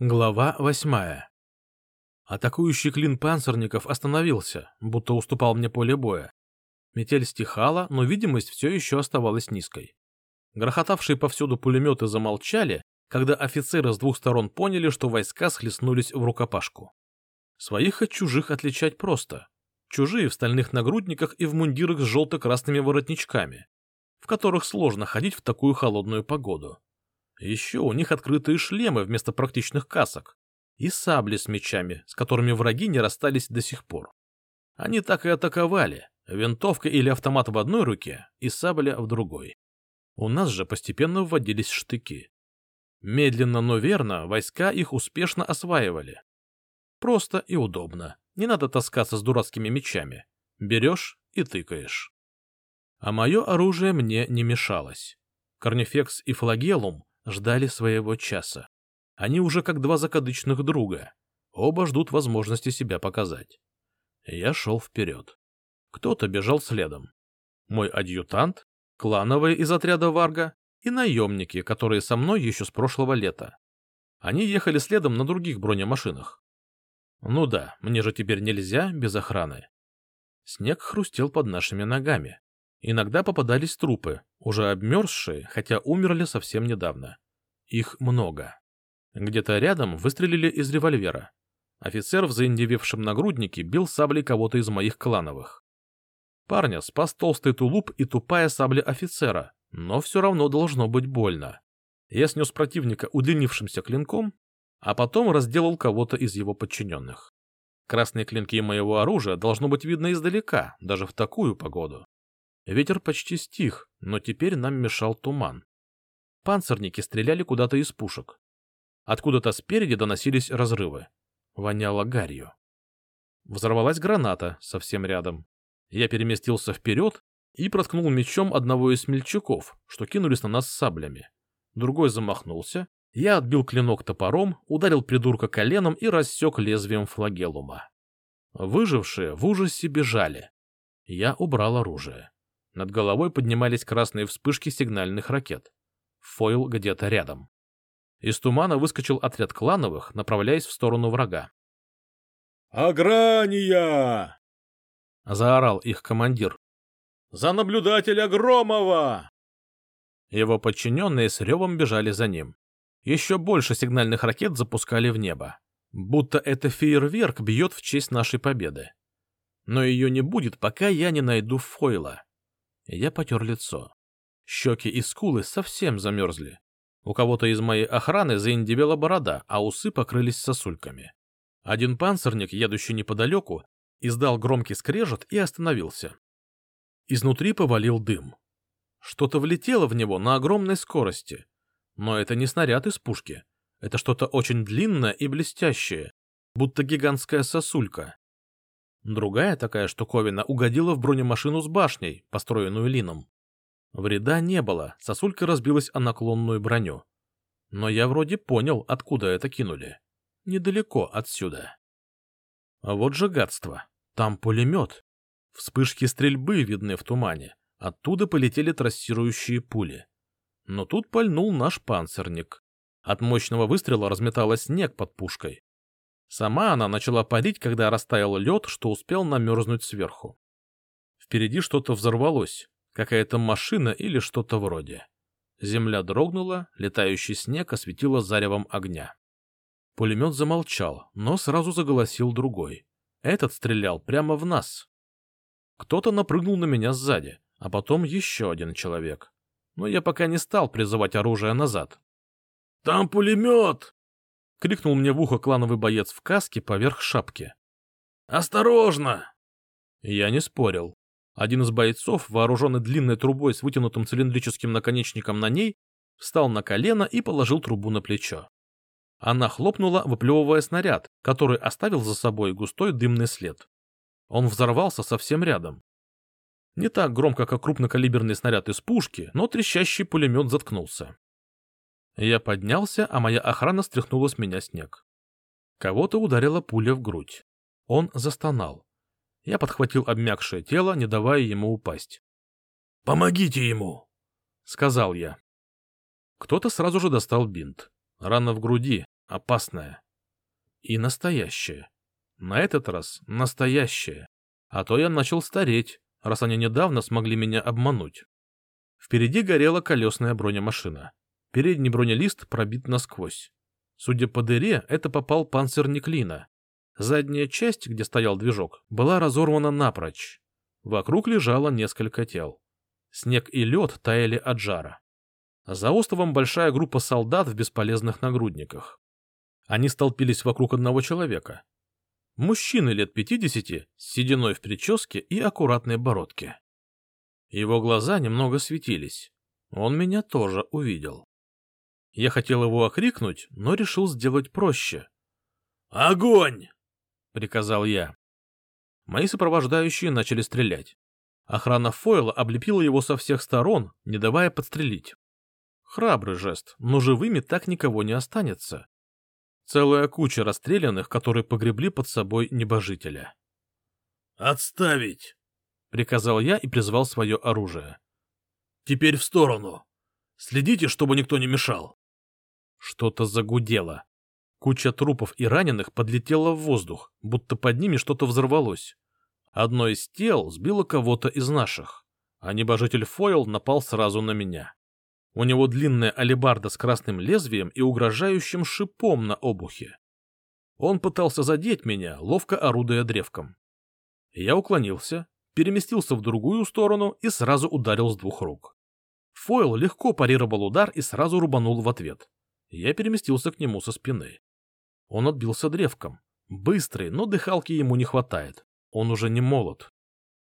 Глава восьмая. Атакующий клин панцирников остановился, будто уступал мне поле боя. Метель стихала, но видимость все еще оставалась низкой. Грохотавшие повсюду пулеметы замолчали, когда офицеры с двух сторон поняли, что войска схлестнулись в рукопашку. Своих от чужих отличать просто. Чужие в стальных нагрудниках и в мундирах с желто-красными воротничками, в которых сложно ходить в такую холодную погоду. Еще у них открытые шлемы вместо практичных касок и сабли с мечами, с которыми враги не расстались до сих пор. Они так и атаковали, винтовка или автомат в одной руке и сабля в другой. У нас же постепенно вводились штыки. Медленно, но верно, войска их успешно осваивали. Просто и удобно. Не надо таскаться с дурацкими мечами. Берешь и тыкаешь. А мое оружие мне не мешалось. Корнифекс и флагелум ждали своего часа. Они уже как два закадычных друга. Оба ждут возможности себя показать. Я шел вперед. Кто-то бежал следом. Мой адъютант, клановые из отряда Варга и наемники, которые со мной еще с прошлого лета. Они ехали следом на других бронемашинах. Ну да, мне же теперь нельзя без охраны. Снег хрустел под нашими ногами. Иногда попадались трупы, уже обмерзшие, хотя умерли совсем недавно. Их много. Где-то рядом выстрелили из револьвера. Офицер в заиндевевшем нагруднике бил саблей кого-то из моих клановых. Парня спас толстый тулуп и тупая сабля офицера, но все равно должно быть больно. Я снес противника удлинившимся клинком, а потом разделал кого-то из его подчиненных. Красные клинки моего оружия должно быть видно издалека, даже в такую погоду. Ветер почти стих, но теперь нам мешал туман. Панцирники стреляли куда-то из пушек. Откуда-то спереди доносились разрывы. Воняло гарью. Взорвалась граната совсем рядом. Я переместился вперед и проткнул мечом одного из смельчаков, что кинулись на нас саблями. Другой замахнулся. Я отбил клинок топором, ударил придурка коленом и рассек лезвием флагелума. Выжившие в ужасе бежали. Я убрал оружие. Над головой поднимались красные вспышки сигнальных ракет. Фойл где-то рядом. Из тумана выскочил отряд клановых, направляясь в сторону врага. «Аграния!» — заорал их командир. «За наблюдателя Громова!» Его подчиненные с ревом бежали за ним. Еще больше сигнальных ракет запускали в небо. Будто это фейерверк бьет в честь нашей победы. Но ее не будет, пока я не найду Фойла. Я потер лицо. Щеки и скулы совсем замерзли. У кого-то из моей охраны заиндевела борода, а усы покрылись сосульками. Один панцирник, едущий неподалеку, издал громкий скрежет и остановился. Изнутри повалил дым. Что-то влетело в него на огромной скорости. Но это не снаряд из пушки. Это что-то очень длинное и блестящее, будто гигантская сосулька. Другая такая штуковина угодила в бронемашину с башней, построенную Лином. Вреда не было, сосулька разбилась о наклонную броню. Но я вроде понял, откуда это кинули. Недалеко отсюда. А вот же гадство. Там пулемет. Вспышки стрельбы видны в тумане. Оттуда полетели трассирующие пули. Но тут пальнул наш панцирник. От мощного выстрела разметалась снег под пушкой. Сама она начала парить, когда растаял лед, что успел намерзнуть сверху. Впереди что-то взорвалось, какая-то машина или что-то вроде. Земля дрогнула, летающий снег осветило заревом огня. Пулемет замолчал, но сразу заголосил другой. Этот стрелял прямо в нас. Кто-то напрыгнул на меня сзади, а потом еще один человек. Но я пока не стал призывать оружие назад. «Там пулемет!» — крикнул мне в ухо клановый боец в каске поверх шапки. «Осторожно!» Я не спорил. Один из бойцов, вооруженный длинной трубой с вытянутым цилиндрическим наконечником на ней, встал на колено и положил трубу на плечо. Она хлопнула, выплевывая снаряд, который оставил за собой густой дымный след. Он взорвался совсем рядом. Не так громко, как крупнокалиберный снаряд из пушки, но трещащий пулемет заткнулся. Я поднялся, а моя охрана стряхнула с меня снег. Кого-то ударила пуля в грудь. Он застонал. Я подхватил обмякшее тело, не давая ему упасть. «Помогите ему!» — сказал я. Кто-то сразу же достал бинт. Рана в груди, опасное. И настоящее. На этот раз настоящее. А то я начал стареть, раз они недавно смогли меня обмануть. Впереди горела колесная бронемашина. Передний бронелист пробит насквозь. Судя по дыре, это попал панцирник Лина. Задняя часть, где стоял движок, была разорвана напрочь. Вокруг лежало несколько тел. Снег и лед таяли от жара. За островом большая группа солдат в бесполезных нагрудниках. Они столпились вокруг одного человека. Мужчины лет пятидесяти, с сединой в прическе и аккуратной бородке. Его глаза немного светились. Он меня тоже увидел. Я хотел его окрикнуть, но решил сделать проще. «Огонь!» — приказал я. Мои сопровождающие начали стрелять. Охрана Фойла облепила его со всех сторон, не давая подстрелить. Храбрый жест, но живыми так никого не останется. Целая куча расстрелянных, которые погребли под собой небожителя. «Отставить!» — приказал я и призвал свое оружие. «Теперь в сторону. Следите, чтобы никто не мешал». Что-то загудело. Куча трупов и раненых подлетела в воздух, будто под ними что-то взорвалось. Одно из тел сбило кого-то из наших, а небожитель Фойл напал сразу на меня. У него длинная алебарда с красным лезвием и угрожающим шипом на обухе. Он пытался задеть меня, ловко орудуя древком. Я уклонился, переместился в другую сторону и сразу ударил с двух рук. Фойл легко парировал удар и сразу рубанул в ответ. Я переместился к нему со спины. Он отбился древком. Быстрый, но дыхалки ему не хватает. Он уже не молод.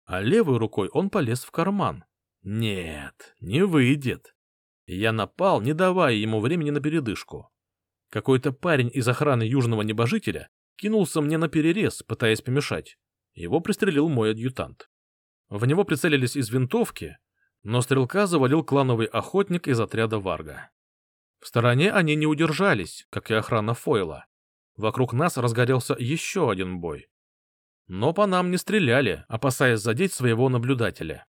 А левой рукой он полез в карман. Нет, не выйдет. Я напал, не давая ему времени на передышку. Какой-то парень из охраны южного небожителя кинулся мне на перерез, пытаясь помешать. Его пристрелил мой адъютант. В него прицелились из винтовки, но стрелка завалил клановый охотник из отряда Варга. В стороне они не удержались, как и охрана Фойла. Вокруг нас разгорелся еще один бой. Но по нам не стреляли, опасаясь задеть своего наблюдателя.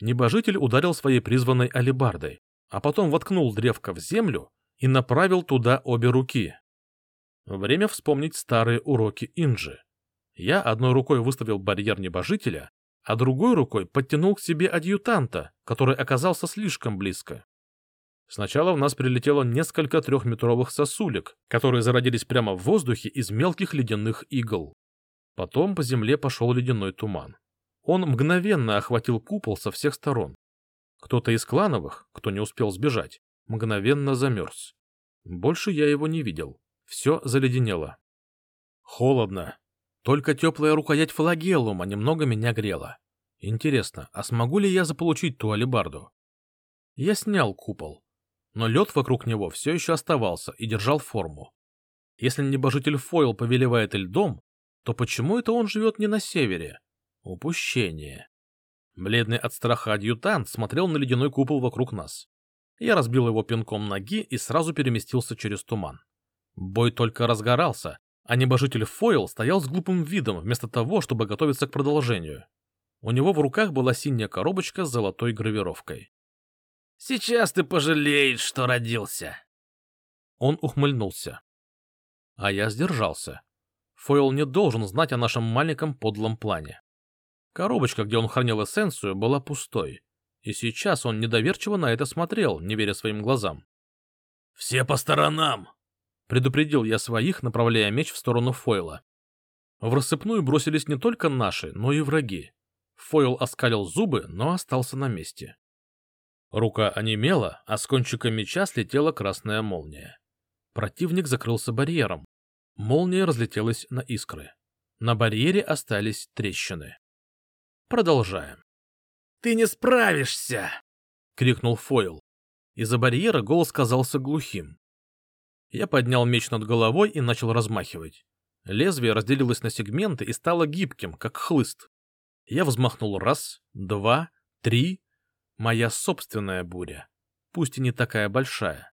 Небожитель ударил своей призванной алебардой, а потом воткнул древко в землю и направил туда обе руки. Время вспомнить старые уроки Инджи. Я одной рукой выставил барьер небожителя, а другой рукой подтянул к себе адъютанта, который оказался слишком близко. Сначала в нас прилетело несколько трехметровых сосулек, которые зародились прямо в воздухе из мелких ледяных игл. Потом по земле пошел ледяной туман. Он мгновенно охватил купол со всех сторон. Кто-то из клановых, кто не успел сбежать, мгновенно замерз. Больше я его не видел. Все заледенело. Холодно. Только теплая рукоять флагеллума немного меня грела. Интересно, а смогу ли я заполучить ту алебарду? Я снял купол, но лед вокруг него все еще оставался и держал форму. Если небожитель Фойл повелевает льдом, то почему это он живет не на севере? Упущение. Бледный от страха адъютант смотрел на ледяной купол вокруг нас. Я разбил его пинком ноги и сразу переместился через туман. Бой только разгорался, а небожитель Фойл стоял с глупым видом, вместо того, чтобы готовиться к продолжению. У него в руках была синяя коробочка с золотой гравировкой. Сейчас ты пожалеешь, что родился. Он ухмыльнулся. А я сдержался. Фойл не должен знать о нашем маленьком подлом плане. Коробочка, где он хранил эссенцию, была пустой, и сейчас он недоверчиво на это смотрел, не веря своим глазам. «Все по сторонам!» — предупредил я своих, направляя меч в сторону Фойла. В рассыпную бросились не только наши, но и враги. Фойл оскалил зубы, но остался на месте. Рука онемела, а с кончика меча слетела красная молния. Противник закрылся барьером. Молния разлетелась на искры. На барьере остались трещины. Продолжаем. «Ты не справишься!» — крикнул Фойл. Из-за барьера голос казался глухим. Я поднял меч над головой и начал размахивать. Лезвие разделилось на сегменты и стало гибким, как хлыст. Я взмахнул раз, два, три, Моя собственная буря, пусть и не такая большая.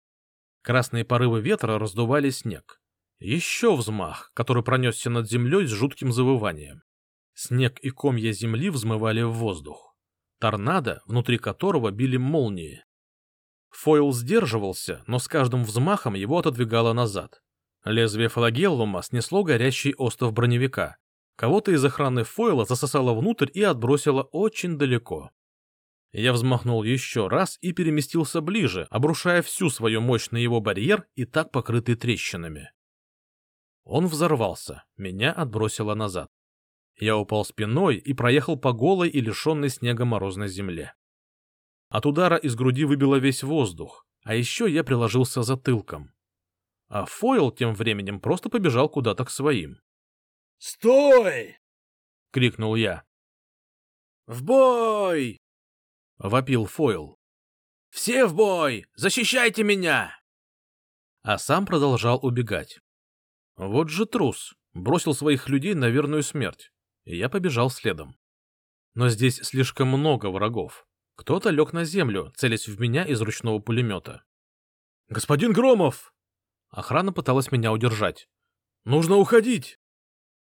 Красные порывы ветра раздували снег. Еще взмах, который пронесся над землей с жутким завыванием. Снег и комья земли взмывали в воздух. Торнадо, внутри которого били молнии. Фойл сдерживался, но с каждым взмахом его отодвигало назад. Лезвие флагеллума снесло горящий остов броневика. Кого-то из охраны Фойла засосало внутрь и отбросило очень далеко. Я взмахнул еще раз и переместился ближе, обрушая всю свою мощь на его барьер и так покрытый трещинами. Он взорвался, меня отбросило назад. Я упал спиной и проехал по голой и лишенной снега морозной земле. От удара из груди выбило весь воздух, а еще я приложился затылком. А Фойл тем временем просто побежал куда-то к своим. «Стой!» — крикнул я. «В бой!» — вопил Фойл. «Все в бой! Защищайте меня!» А сам продолжал убегать. Вот же трус, бросил своих людей на верную смерть, и я побежал следом. Но здесь слишком много врагов. Кто-то лег на землю, целясь в меня из ручного пулемета. «Господин Громов!» Охрана пыталась меня удержать. «Нужно уходить!»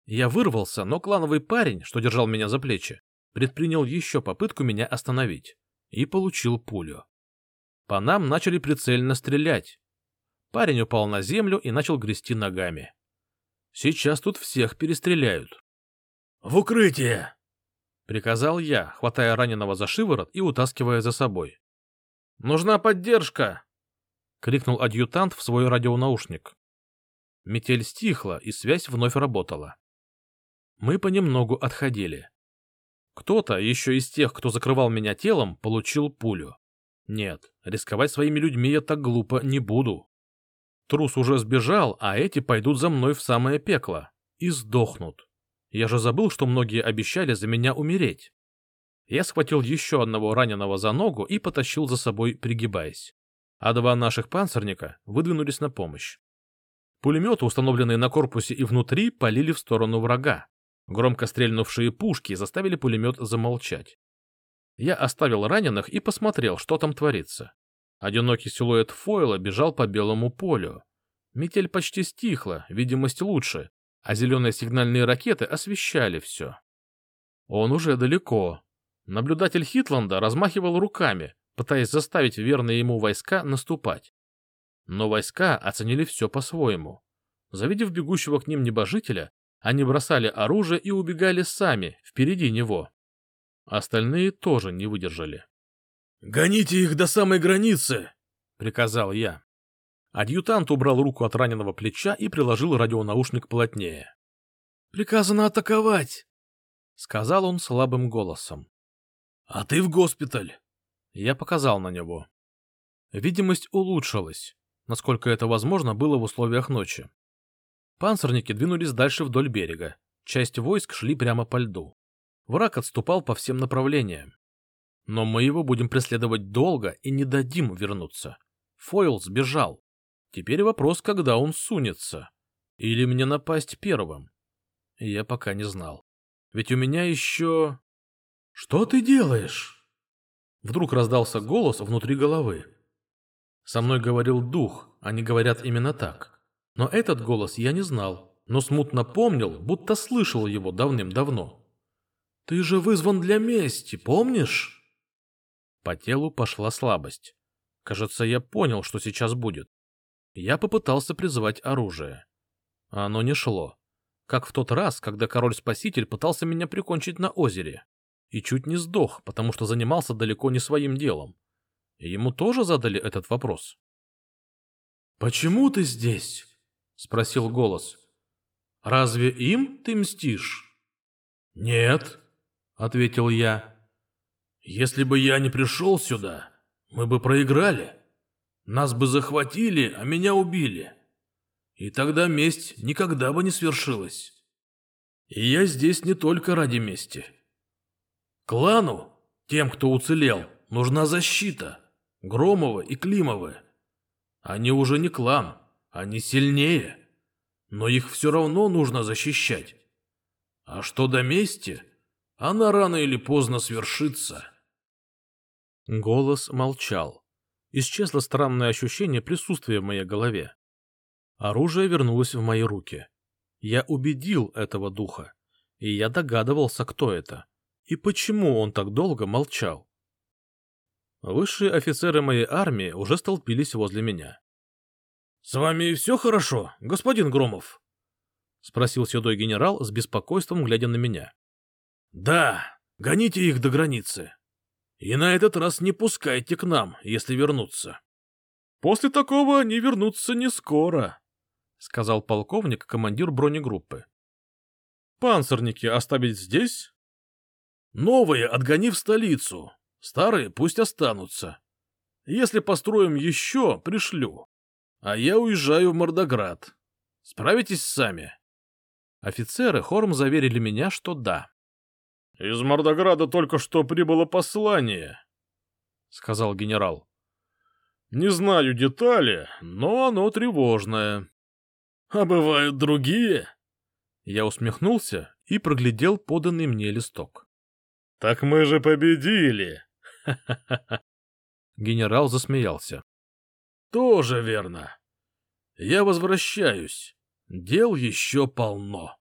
Я вырвался, но клановый парень, что держал меня за плечи, предпринял еще попытку меня остановить и получил пулю. По нам начали прицельно стрелять. Парень упал на землю и начал грести ногами. Сейчас тут всех перестреляют. — В укрытие! — приказал я, хватая раненого за шиворот и утаскивая за собой. — Нужна поддержка! — крикнул адъютант в свой радионаушник. Метель стихла, и связь вновь работала. Мы понемногу отходили. Кто-то, еще из тех, кто закрывал меня телом, получил пулю. Нет, рисковать своими людьми я так глупо не буду. Трус уже сбежал, а эти пойдут за мной в самое пекло. И сдохнут. Я же забыл, что многие обещали за меня умереть. Я схватил еще одного раненого за ногу и потащил за собой, пригибаясь. А два наших панцирника выдвинулись на помощь. Пулеметы, установленные на корпусе и внутри, полили в сторону врага. Громко стрельнувшие пушки заставили пулемет замолчать. Я оставил раненых и посмотрел, что там творится. Одинокий силуэт Фойла бежал по белому полю. Метель почти стихла, видимость лучше, а зеленые сигнальные ракеты освещали все. Он уже далеко. Наблюдатель Хитланда размахивал руками, пытаясь заставить верные ему войска наступать. Но войска оценили все по-своему. Завидев бегущего к ним небожителя, они бросали оружие и убегали сами, впереди него. Остальные тоже не выдержали. «Гоните их до самой границы!» — приказал я. Адъютант убрал руку от раненого плеча и приложил радионаушник плотнее. «Приказано атаковать!» — сказал он слабым голосом. «А ты в госпиталь!» Я показал на него. Видимость улучшилась, насколько это возможно было в условиях ночи. Панцирники двинулись дальше вдоль берега. Часть войск шли прямо по льду. Враг отступал по всем направлениям. Но мы его будем преследовать долго и не дадим вернуться. Фойл сбежал. Теперь вопрос, когда он сунется. Или мне напасть первым. Я пока не знал. Ведь у меня еще... «Что ты делаешь?» Вдруг раздался голос внутри головы. Со мной говорил дух, они говорят именно так. Но этот голос я не знал, но смутно помнил, будто слышал его давным-давно. «Ты же вызван для мести, помнишь?» По телу пошла слабость. Кажется, я понял, что сейчас будет. Я попытался призвать оружие. Оно не шло. Как в тот раз, когда король-спаситель пытался меня прикончить на озере. И чуть не сдох, потому что занимался далеко не своим делом. Ему тоже задали этот вопрос. «Почему ты здесь?» — спросил голос. «Разве им ты мстишь?» «Нет», — ответил я. Если бы я не пришел сюда, мы бы проиграли. Нас бы захватили, а меня убили. И тогда месть никогда бы не свершилась. И я здесь не только ради мести. Клану, тем, кто уцелел, нужна защита. Громовы и Климовы. Они уже не клан, они сильнее. Но их все равно нужно защищать. А что до мести, она рано или поздно свершится. Голос молчал. Исчезло странное ощущение присутствия в моей голове. Оружие вернулось в мои руки. Я убедил этого духа, и я догадывался, кто это, и почему он так долго молчал. Высшие офицеры моей армии уже столпились возле меня. — С вами все хорошо, господин Громов? — спросил седой генерал с беспокойством, глядя на меня. — Да, гоните их до границы. И на этот раз не пускайте к нам, если вернутся. — После такого они вернутся не скоро, — сказал полковник, командир бронегруппы. — Панцирники оставить здесь? — Новые отгони в столицу, старые пусть останутся. Если построим еще, пришлю. А я уезжаю в Мордоград. Справитесь сами? Офицеры хором заверили меня, что да. — Из Мордограда только что прибыло послание, — сказал генерал. — Не знаю детали, но оно тревожное. — А бывают другие? Я усмехнулся и проглядел поданный мне листок. — Так мы же победили! Генерал засмеялся. — Тоже верно. Я возвращаюсь. Дел еще полно.